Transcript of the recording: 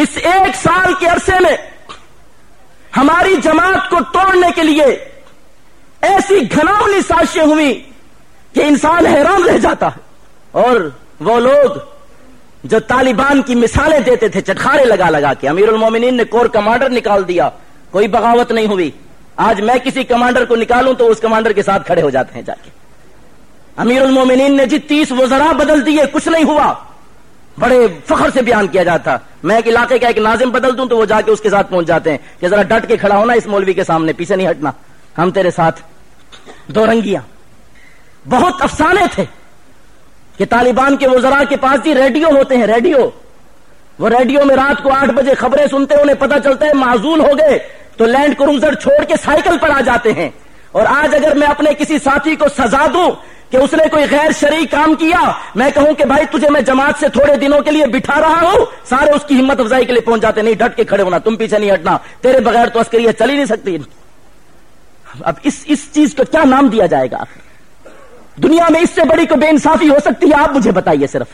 اس ایک سال کے عرصے میں ہماری جماعت کو توڑنے کے لیے ایسی گھناؤنی سازشیں ہوئی کہ انسان حیران رہ جاتا ہے۔ اور وہ لوگ جو طالبان کی مثالیں دیتے تھے، چٹخارے لگا لگا کے، امیر المومنین نے کور کمانڈر نکال دیا، کوئی بغاوت نہیں ہوئی۔ آج میں کسی کمانڈر کو نکالوں تو اس کمانڈر کے ساتھ کھڑے ہو جاتے ہیں جا کے۔ امیر المومنین نے جی تیس وزراء بدل دیے، کچھ نہیں ہوا۔ بڑے فخر سے بیان کیا جاتا۔ میں ایک علاقے کا ایک ناظم بدل دوں تو وہ جا کے اس کے ساتھ پہنچ جاتے ہیں۔ کہ ذرا ڈٹ کے کھڑا ہونا اس مولوی کے سامنے، پیچھے نہیں ہٹنا۔ ہم تیرے ساتھ دو رنگیاں۔ بہت افسانے تھے کہ طالبان کے وزراء کے پاس جی ریڈیو ہوتے ہیں، ریڈیو۔ وہ ریڈیو میں رات کو آٹھ بجے خبریں سنتے، انہیں پتا چلتا ہے معذول ہو گئے۔ تو لینڈ کروزر چھوڑ کے سائیکل پر آ جاتے ہیں۔ اور آج اگر میں اپنے کسی ساتھی کو سزا دوں کہ اس نے کوئی غیر شرعی کام کیا؟ میں کہوں کہ بھائی تجھے میں جماعت سے تھوڑے دنوں کے لیے بٹھا رہا ہوں، سارے اس کی ہمت افزائی کے لیے پہنچ جاتے، نہیں ڈٹ کے کھڑے ہونا، تم پیچھے نہیں ہٹنا، تیرے بغیر تو عسکری چل ہی نہیں سکتی۔ اب اس اس چیز کو کیا نام دیا جائے گا؟ دنیا میں اس سے بڑی کو بے انصافی ہو سکتی ہے؟ آپ مجھے بتائیے صرف۔